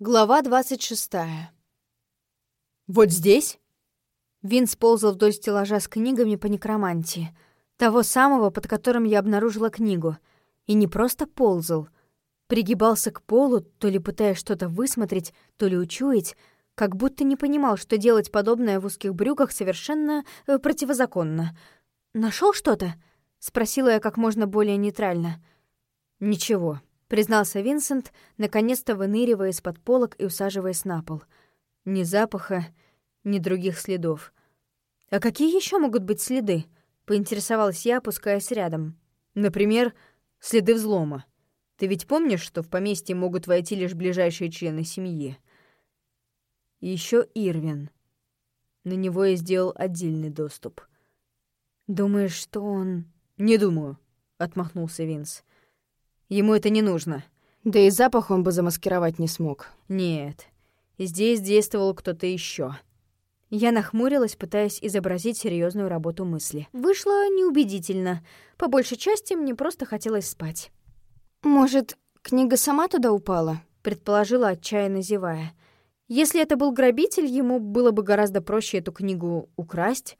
Глава 26. «Вот здесь?» Вин сползал вдоль стеллажа с книгами по некромантии, того самого, под которым я обнаружила книгу, и не просто ползал, пригибался к полу, то ли пытаясь что-то высмотреть, то ли учуять, как будто не понимал, что делать подобное в узких брюках совершенно э, противозаконно. Нашел что-то?» — спросила я как можно более нейтрально. «Ничего», признался Винсент, наконец-то выныривая из-под полок и усаживаясь на пол. Ни запаха, ни других следов. «А какие еще могут быть следы?» — поинтересовалась я, опускаясь рядом. «Например, следы взлома. Ты ведь помнишь, что в поместье могут войти лишь ближайшие члены семьи?» Еще Ирвин. На него я сделал отдельный доступ. «Думаешь, что он...» «Не думаю», — отмахнулся Винс. Ему это не нужно. Да и запах он бы замаскировать не смог. Нет, здесь действовал кто-то еще. Я нахмурилась, пытаясь изобразить серьезную работу мысли. Вышло неубедительно. По большей части мне просто хотелось спать. «Может, книга сама туда упала?» — предположила, отчаянно зевая. «Если это был грабитель, ему было бы гораздо проще эту книгу украсть».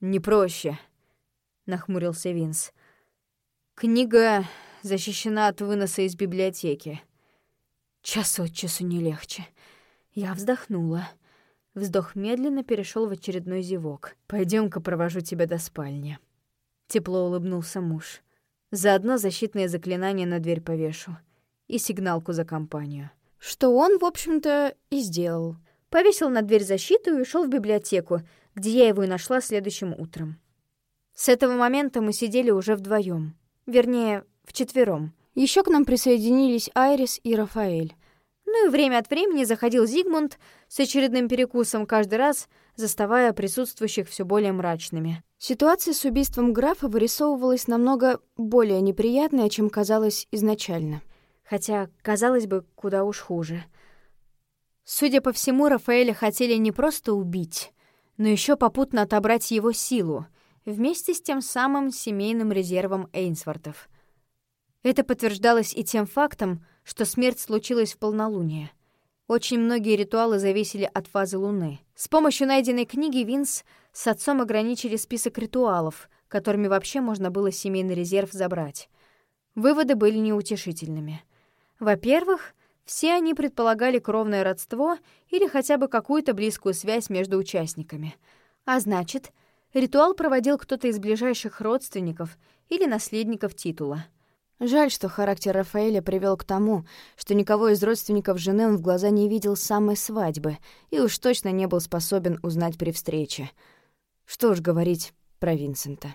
«Не проще», — нахмурился Винс. «Книга защищена от выноса из библиотеки. Час от часу не легче. Я вздохнула. Вздох медленно перешел в очередной зевок. пойдем ка провожу тебя до спальни». Тепло улыбнулся муж. Заодно защитное заклинание на дверь повешу. И сигналку за компанию. Что он, в общем-то, и сделал. Повесил на дверь защиту и ушел в библиотеку, где я его и нашла следующим утром. С этого момента мы сидели уже вдвоем. Вернее, вчетвером. Еще к нам присоединились Айрис и Рафаэль. Ну и время от времени заходил Зигмунд с очередным перекусом каждый раз, заставая присутствующих все более мрачными. Ситуация с убийством графа вырисовывалась намного более неприятная, чем казалось изначально. Хотя, казалось бы, куда уж хуже. Судя по всему, Рафаэля хотели не просто убить, но еще попутно отобрать его силу, вместе с тем самым семейным резервом Эйнсвортов — это подтверждалось и тем фактом, что смерть случилась в полнолуние. Очень многие ритуалы зависели от фазы Луны. С помощью найденной книги Винс с отцом ограничили список ритуалов, которыми вообще можно было семейный резерв забрать. Выводы были неутешительными. Во-первых, все они предполагали кровное родство или хотя бы какую-то близкую связь между участниками. А значит, ритуал проводил кто-то из ближайших родственников или наследников титула — Жаль, что характер Рафаэля привел к тому, что никого из родственников жены он в глаза не видел с самой свадьбы и уж точно не был способен узнать при встрече. Что уж говорить про Винсента.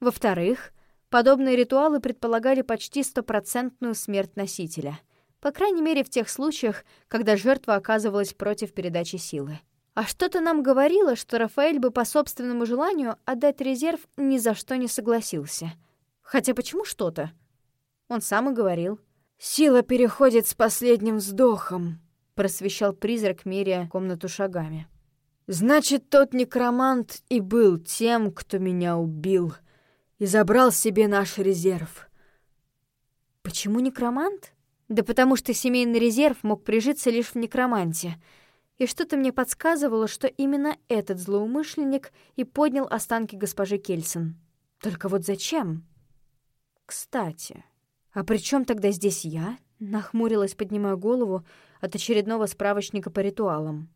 Во-вторых, подобные ритуалы предполагали почти стопроцентную смерть носителя. По крайней мере, в тех случаях, когда жертва оказывалась против передачи силы. А что-то нам говорило, что Рафаэль бы по собственному желанию отдать резерв ни за что не согласился. Хотя почему что-то? Он сам и говорил. «Сила переходит с последним вздохом», — просвещал призрак, меря комнату шагами. «Значит, тот некромант и был тем, кто меня убил и забрал себе наш резерв». «Почему некромант?» «Да потому что семейный резерв мог прижиться лишь в некроманте», и что-то мне подсказывало, что именно этот злоумышленник и поднял останки госпожи Кельсон. Только вот зачем? Кстати... «А при чем тогда здесь я?» — нахмурилась, поднимая голову от очередного справочника по ритуалам.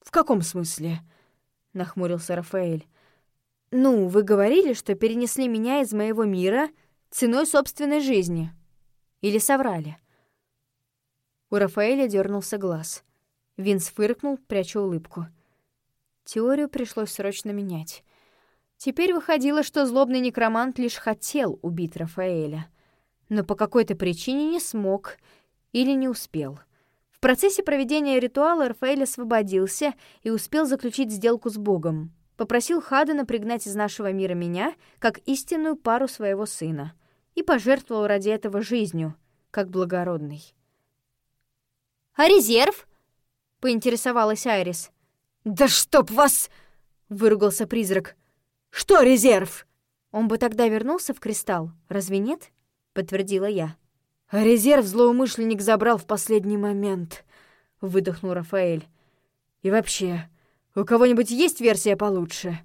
«В каком смысле?» — нахмурился Рафаэль. «Ну, вы говорили, что перенесли меня из моего мира ценой собственной жизни. Или соврали?» У Рафаэля дернулся глаз. Винс фыркнул, пряча улыбку. Теорию пришлось срочно менять. Теперь выходило, что злобный некромант лишь хотел убить Рафаэля — но по какой-то причине не смог или не успел. В процессе проведения ритуала Рафаэль освободился и успел заключить сделку с Богом. Попросил Хадена пригнать из нашего мира меня, как истинную пару своего сына, и пожертвовал ради этого жизнью, как благородный. «А резерв?» — поинтересовалась Айрис. «Да чтоб вас!» — выругался призрак. «Что резерв?» Он бы тогда вернулся в кристалл, разве нет? Подтвердила я. Резерв злоумышленник забрал в последний момент. — выдохнул Рафаэль. «И вообще, у кого-нибудь есть версия получше?»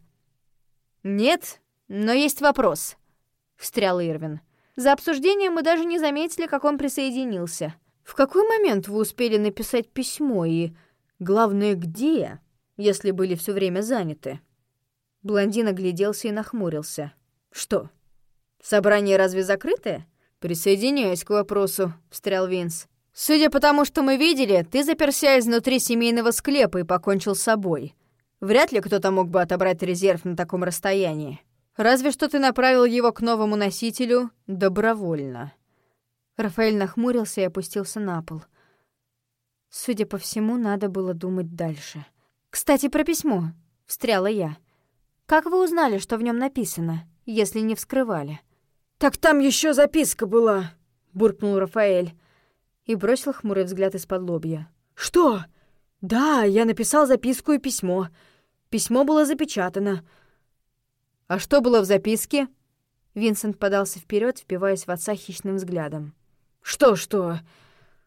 «Нет, но есть вопрос», — встрял Ирвин. «За обсуждением мы даже не заметили, как он присоединился. В какой момент вы успели написать письмо и, главное, где, если были все время заняты?» Блондин огляделся и нахмурился. «Что, собрание разве закрытое?» «Присоединяюсь к вопросу», — встрял Винс. «Судя по тому, что мы видели, ты заперся изнутри семейного склепа и покончил с собой. Вряд ли кто-то мог бы отобрать резерв на таком расстоянии. Разве что ты направил его к новому носителю добровольно». Рафаэль нахмурился и опустился на пол. Судя по всему, надо было думать дальше. «Кстати, про письмо», — встряла я. «Как вы узнали, что в нем написано, если не вскрывали?» «Так там еще записка была», — буркнул Рафаэль и бросил хмурый взгляд из-под лобья. «Что? Да, я написал записку и письмо. Письмо было запечатано». «А что было в записке?» Винсент подался вперед, впиваясь в отца хищным взглядом. «Что-что?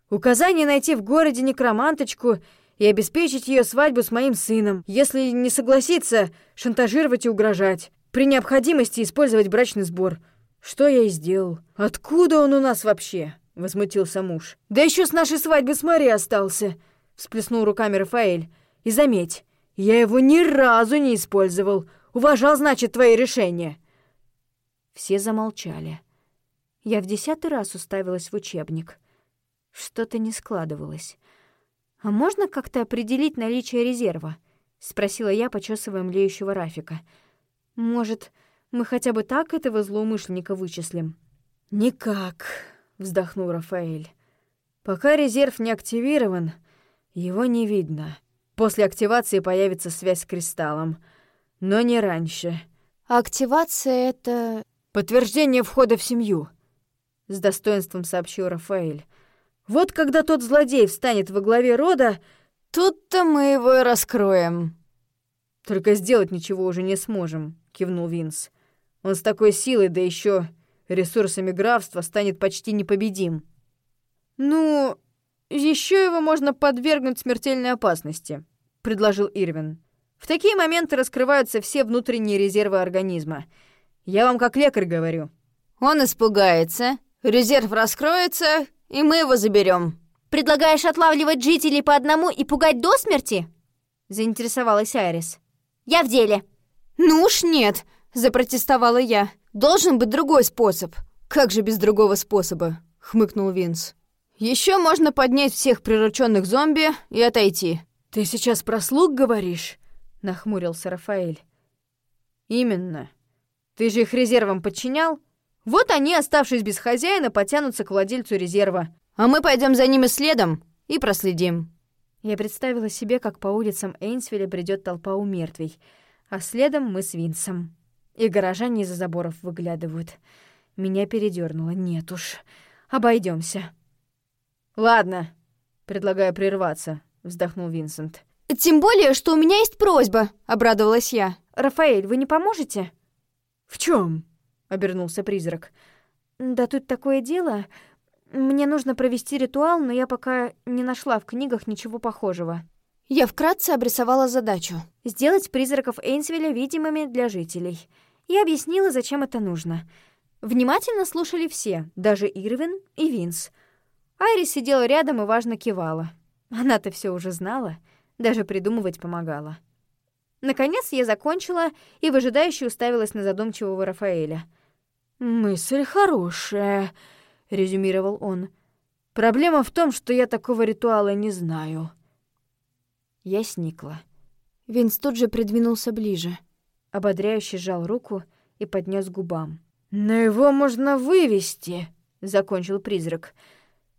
Указание найти в городе некроманточку и обеспечить ее свадьбу с моим сыном. Если не согласится, шантажировать и угрожать. При необходимости использовать брачный сбор». «Что я и сделал? Откуда он у нас вообще?» — возмутился муж. «Да еще с нашей свадьбы с Мари остался!» — всплеснул руками Рафаэль. «И заметь, я его ни разу не использовал. Уважал, значит, твои решения». Все замолчали. Я в десятый раз уставилась в учебник. Что-то не складывалось. «А можно как-то определить наличие резерва?» — спросила я, почесывая млеющего Рафика. «Может, мы хотя бы так этого злоумышленника вычислим». «Никак», — вздохнул Рафаэль. «Пока резерв не активирован, его не видно. После активации появится связь с кристаллом, но не раньше». «Активация — это...» «Подтверждение входа в семью», — с достоинством сообщил Рафаэль. «Вот когда тот злодей встанет во главе рода, тут-то мы его и раскроем». «Только сделать ничего уже не сможем», — кивнул Винс. Он с такой силой, да еще ресурсами графства, станет почти непобедим. Ну, еще его можно подвергнуть смертельной опасности, предложил Ирвин. В такие моменты раскрываются все внутренние резервы организма. Я вам как лекарь говорю. Он испугается, резерв раскроется, и мы его заберем. Предлагаешь отлавливать жителей по одному и пугать до смерти? Заинтересовалась Айрис. Я в деле. Ну уж нет, запротестовала я. «Должен быть другой способ». «Как же без другого способа?» — хмыкнул Винс. Еще можно поднять всех прирученных зомби и отойти». «Ты сейчас про слуг говоришь?» — нахмурился Рафаэль. «Именно. Ты же их резервом подчинял? Вот они, оставшись без хозяина, потянутся к владельцу резерва. А мы пойдем за ними следом и проследим». Я представила себе, как по улицам Эйнсвилля бредет толпа у мертвей, а следом мы с Винсом. И горожане из-за заборов выглядывают. Меня передернуло. Нет уж. Обойдемся. «Ладно», — предлагаю прерваться, — вздохнул Винсент. «Тем более, что у меня есть просьба», — обрадовалась я. «Рафаэль, вы не поможете?» «В чем? обернулся призрак. «Да тут такое дело. Мне нужно провести ритуал, но я пока не нашла в книгах ничего похожего». Я вкратце обрисовала задачу. Сделать призраков Эйнсвилля видимыми для жителей — и объяснила, зачем это нужно. Внимательно слушали все, даже Ирвин и Винс. Айрис сидела рядом и важно кивала. Она-то все уже знала, даже придумывать помогала. Наконец я закончила и выжидающе уставилась на задумчивого Рафаэля. «Мысль хорошая», — резюмировал он. «Проблема в том, что я такого ритуала не знаю». Я сникла. Винс тут же придвинулся ближе ободряюще сжал руку и поднес к губам. «Но его можно вывести», — закончил призрак.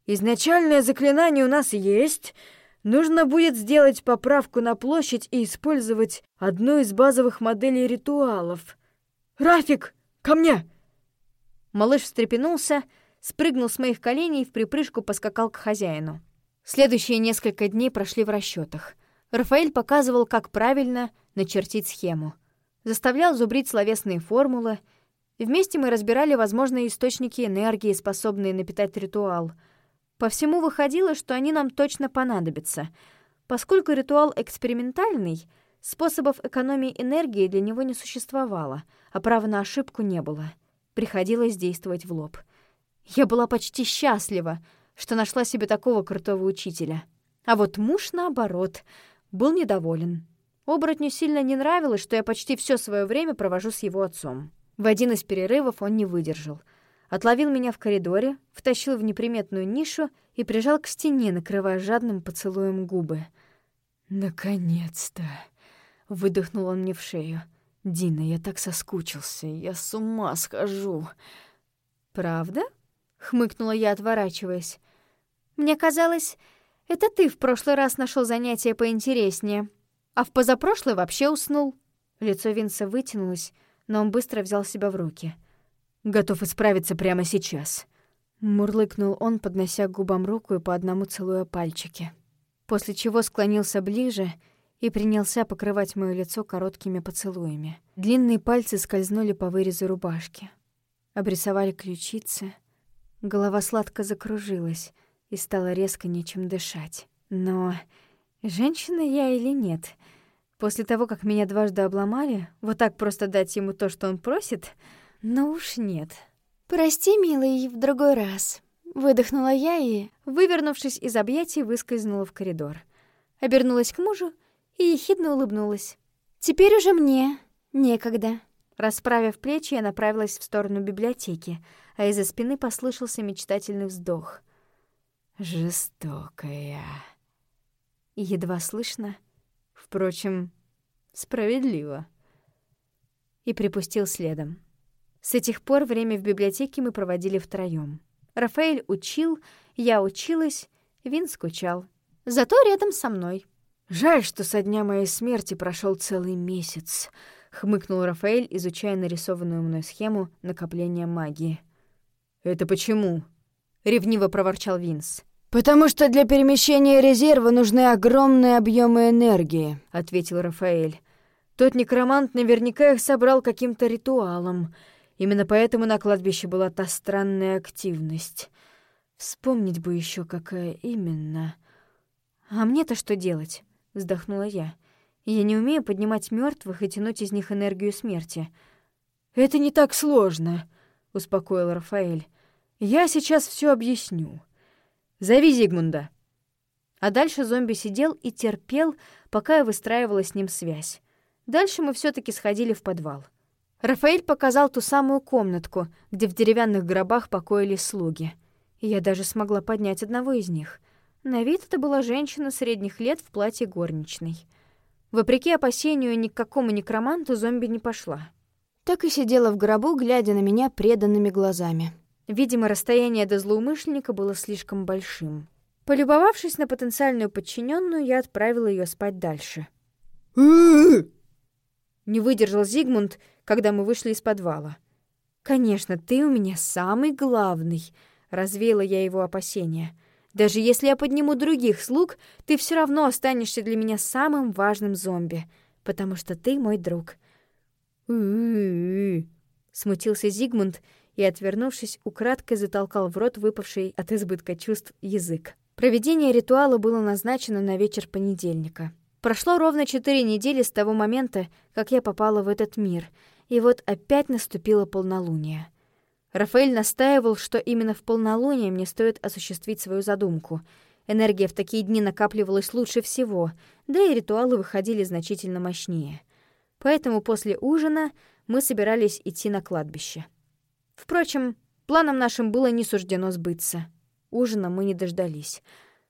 «Изначальное заклинание у нас есть. Нужно будет сделать поправку на площадь и использовать одну из базовых моделей ритуалов. Рафик, ко мне!» Малыш встрепенулся, спрыгнул с моих коленей и в припрыжку поскакал к хозяину. Следующие несколько дней прошли в расчетах. Рафаэль показывал, как правильно начертить схему — заставлял зубрить словесные формулы. Вместе мы разбирали возможные источники энергии, способные напитать ритуал. По всему выходило, что они нам точно понадобятся. Поскольку ритуал экспериментальный, способов экономии энергии для него не существовало, а права на ошибку не было. Приходилось действовать в лоб. Я была почти счастлива, что нашла себе такого крутого учителя. А вот муж, наоборот, был недоволен. Оборотню сильно не нравилось, что я почти все свое время провожу с его отцом. В один из перерывов он не выдержал. Отловил меня в коридоре, втащил в неприметную нишу и прижал к стене, накрывая жадным поцелуем губы. «Наконец-то!» — выдохнул он мне в шею. «Дина, я так соскучился, я с ума схожу!» «Правда?» — хмыкнула я, отворачиваясь. «Мне казалось, это ты в прошлый раз нашел занятие поинтереснее» а в позапрошлый вообще уснул». Лицо Винса вытянулось, но он быстро взял себя в руки. «Готов исправиться прямо сейчас», — мурлыкнул он, поднося к губам руку и по одному целуя пальчики. После чего склонился ближе и принялся покрывать моё лицо короткими поцелуями. Длинные пальцы скользнули по вырезу рубашки. Обрисовали ключицы. Голова сладко закружилась и стало резко нечем дышать. Но Женщина я или нет? После того, как меня дважды обломали, вот так просто дать ему то, что он просит? Ну уж нет. «Прости, милый, в другой раз». Выдохнула я и, вывернувшись из объятий, выскользнула в коридор. Обернулась к мужу и ехидно улыбнулась. «Теперь уже мне некогда». Расправив плечи, я направилась в сторону библиотеки, а из-за спины послышался мечтательный вздох. «Жестокая» едва слышно, впрочем, справедливо. И припустил следом. С этих пор время в библиотеке мы проводили втроём. Рафаэль учил, я училась, Вин скучал. Зато рядом со мной. «Жаль, что со дня моей смерти прошел целый месяц», — хмыкнул Рафаэль, изучая нарисованную мной схему накопления магии. «Это почему?» — ревниво проворчал Винс. «Потому что для перемещения резерва нужны огромные объемы энергии», — ответил Рафаэль. «Тот некромант наверняка их собрал каким-то ритуалом. Именно поэтому на кладбище была та странная активность. Вспомнить бы еще, какая именно». «А мне-то что делать?» — вздохнула я. «Я не умею поднимать мертвых и тянуть из них энергию смерти». «Это не так сложно», — успокоил Рафаэль. «Я сейчас все объясню». Зови Зигмунда». А дальше зомби сидел и терпел, пока я выстраивала с ним связь. Дальше мы все таки сходили в подвал. Рафаэль показал ту самую комнатку, где в деревянных гробах покоились слуги. И я даже смогла поднять одного из них. На вид это была женщина средних лет в платье горничной. Вопреки опасению, ни к какому некроманту зомби не пошла. Так и сидела в гробу, глядя на меня преданными глазами. Видимо, расстояние до злоумышленника было слишком большим. Полюбовавшись на потенциальную подчиненную, я отправила ее спать дальше. Не выдержал Зигмунд, когда мы вышли из подвала. «Конечно, ты у меня самый главный», — развеяла я его опасения. «Даже если я подниму других слуг, ты все равно останешься для меня самым важным зомби, потому что ты мой друг». смутился Зигмунд и, отвернувшись, украдкой затолкал в рот выпавший от избытка чувств язык. Проведение ритуала было назначено на вечер понедельника. Прошло ровно четыре недели с того момента, как я попала в этот мир, и вот опять наступило полнолуние. Рафаэль настаивал, что именно в полнолуние мне стоит осуществить свою задумку. Энергия в такие дни накапливалась лучше всего, да и ритуалы выходили значительно мощнее. Поэтому после ужина мы собирались идти на кладбище. Впрочем, планам нашим было не суждено сбыться. Ужина мы не дождались.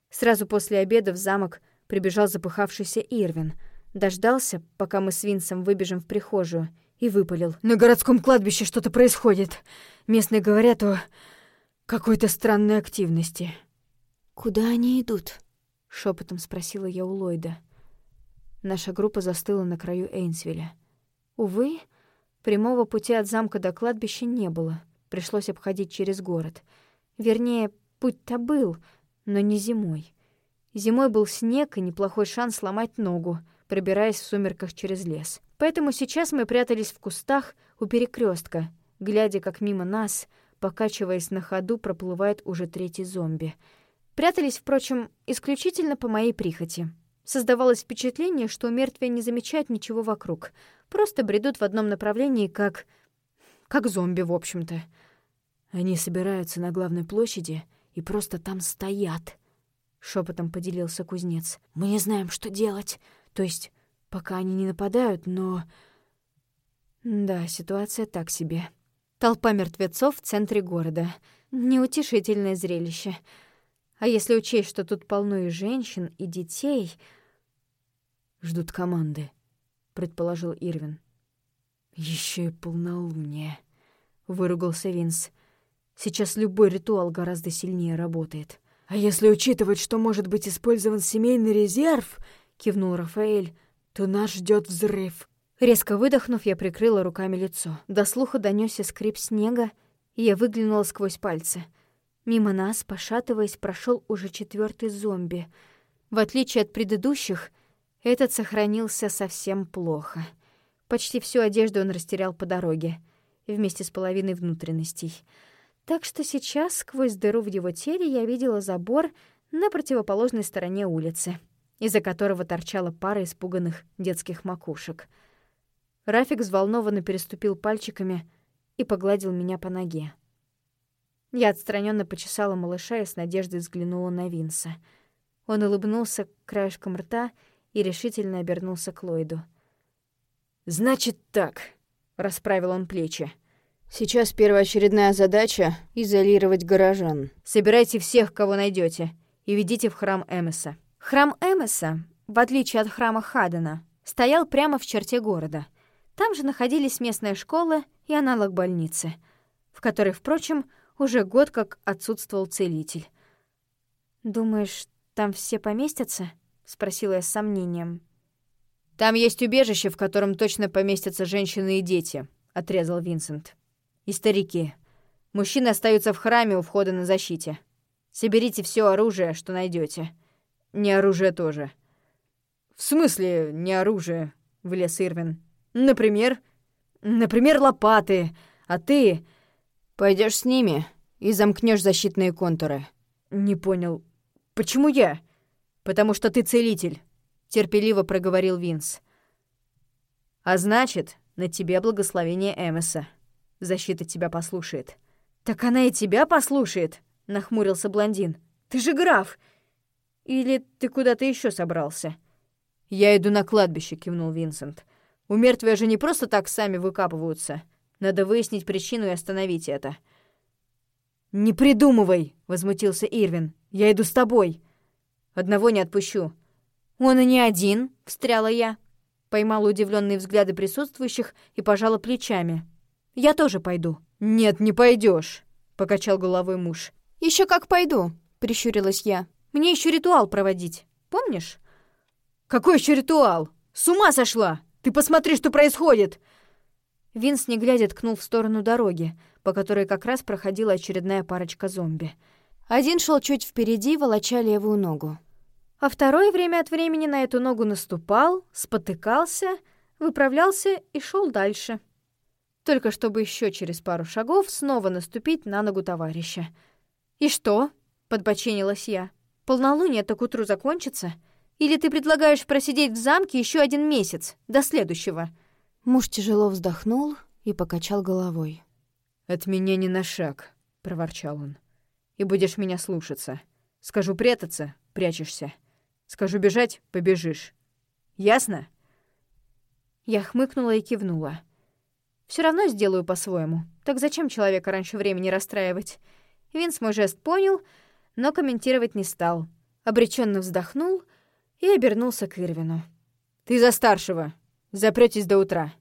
Сразу после обеда в замок прибежал запыхавшийся Ирвин. Дождался, пока мы с Винсом выбежим в прихожую, и выпалил. «На городском кладбище что-то происходит. Местные говорят о какой-то странной активности». «Куда они идут?» — шепотом спросила я у Ллойда. Наша группа застыла на краю Эйнсвилля. Увы, Прямого пути от замка до кладбища не было. Пришлось обходить через город. Вернее, путь-то был, но не зимой. Зимой был снег и неплохой шанс сломать ногу, пробираясь в сумерках через лес. Поэтому сейчас мы прятались в кустах у перекрестка, глядя, как мимо нас, покачиваясь на ходу, проплывает уже третий зомби. Прятались, впрочем, исключительно по моей прихоти. Создавалось впечатление, что мертвые не замечают ничего вокруг. Просто бредут в одном направлении, как... как зомби, в общем-то. Они собираются на главной площади и просто там стоят. Шепотом поделился кузнец. Мы не знаем, что делать. То есть, пока они не нападают, но... Да, ситуация так себе. Толпа мертвецов в центре города. Неутешительное зрелище. А если учесть, что тут полно и женщин, и детей... «Ждут команды», — предположил Ирвин. Еще и полнолуние», — выругался Винс. «Сейчас любой ритуал гораздо сильнее работает». «А если учитывать, что может быть использован семейный резерв», — кивнул Рафаэль, — «то нас ждет взрыв». Резко выдохнув, я прикрыла руками лицо. До слуха донесся скрип снега, и я выглянула сквозь пальцы — Мимо нас, пошатываясь, прошел уже четвертый зомби. В отличие от предыдущих, этот сохранился совсем плохо. Почти всю одежду он растерял по дороге, вместе с половиной внутренностей. Так что сейчас сквозь дыру в его теле я видела забор на противоположной стороне улицы, из-за которого торчала пара испуганных детских макушек. Рафик взволнованно переступил пальчиками и погладил меня по ноге. Я отстраненно почесала малыша и с надеждой взглянула на Винса. Он улыбнулся краешком рта и решительно обернулся к Ллойду. «Значит так», — расправил он плечи. «Сейчас первоочередная задача — изолировать горожан. Собирайте всех, кого найдете, и ведите в храм Эмеса». Храм Эмеса, в отличие от храма Хадена, стоял прямо в черте города. Там же находились местная школа и аналог больницы, в которой, впрочем, уже год как отсутствовал целитель. «Думаешь, там все поместятся?» — спросила я с сомнением. «Там есть убежище, в котором точно поместятся женщины и дети», — отрезал Винсент. «И старики. Мужчины остаются в храме у входа на защите. Соберите все оружие, что найдете. Не оружие тоже». «В смысле не оружие?» — влез Ирвин. «Например?» «Например, лопаты. А ты...» Пойдешь с ними и замкнешь защитные контуры». «Не понял. Почему я?» «Потому что ты целитель», — терпеливо проговорил Винс. «А значит, на тебе благословение Эмеса. Защита тебя послушает». «Так она и тебя послушает», — нахмурился блондин. «Ты же граф! Или ты куда-то еще собрался?» «Я иду на кладбище», — кивнул Винсент. «У мертвые же не просто так сами выкапываются». Надо выяснить причину и остановить это». «Не придумывай!» — возмутился Ирвин. «Я иду с тобой. Одного не отпущу». «Он и не один», — встряла я. Поймала удивленные взгляды присутствующих и пожала плечами. «Я тоже пойду». «Нет, не пойдешь, покачал головой муж. Еще как пойду», — прищурилась я. «Мне еще ритуал проводить, помнишь?» «Какой еще ритуал? С ума сошла! Ты посмотри, что происходит!» Винс, не глядя, ткнул в сторону дороги, по которой как раз проходила очередная парочка зомби. Один шел чуть впереди, волоча левую ногу. А второй время от времени на эту ногу наступал, спотыкался, выправлялся и шел дальше. Только чтобы еще через пару шагов снова наступить на ногу товарища. «И что?» — подбоченилась я. «Полнолуние-то к утру закончится? Или ты предлагаешь просидеть в замке еще один месяц, до следующего?» Муж тяжело вздохнул и покачал головой. «От меня не на шаг», — проворчал он. «И будешь меня слушаться. Скажу прятаться — прячешься. Скажу бежать — побежишь. Ясно?» Я хмыкнула и кивнула. Все равно сделаю по-своему. Так зачем человека раньше времени расстраивать? Винс мой жест понял, но комментировать не стал. Обреченно вздохнул и обернулся к Ирвину. «Ты за старшего!» Запретесь до утра.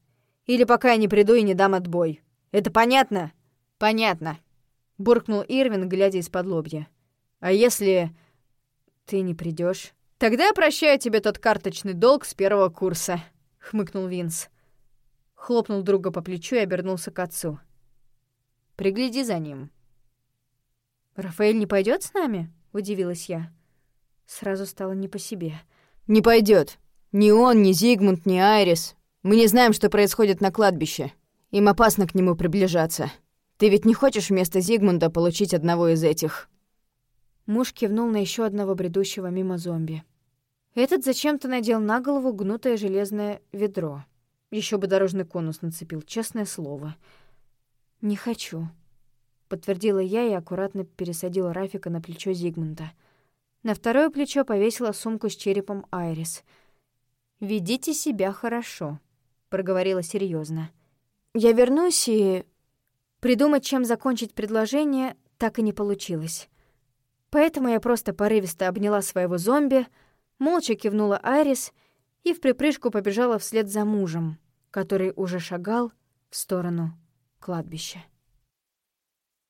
Или пока я не приду и не дам отбой. Это понятно? Понятно. Буркнул Ирвин, глядя из-под лобья. А если ты не придешь? Тогда я прощаю тебе тот карточный долг с первого курса, хмыкнул Винс. Хлопнул друга по плечу и обернулся к отцу. Пригляди за ним. Рафаэль не пойдет с нами? удивилась я. Сразу стало не по себе. Не пойдет, ни он, ни Зигмунд, ни Айрис. Мы не знаем, что происходит на кладбище. Им опасно к нему приближаться. Ты ведь не хочешь вместо Зигмунда получить одного из этих?» Муж кивнул на еще одного бредущего мимо зомби. Этот зачем-то надел на голову гнутое железное ведро. Еще бы дорожный конус нацепил, честное слово. «Не хочу», — подтвердила я и аккуратно пересадила Рафика на плечо Зигмунда. На второе плечо повесила сумку с черепом Айрис. «Ведите себя хорошо», — проговорила серьезно. «Я вернусь и...» Придумать, чем закончить предложение, так и не получилось. Поэтому я просто порывисто обняла своего зомби, молча кивнула Айрис и в припрыжку побежала вслед за мужем, который уже шагал в сторону кладбища.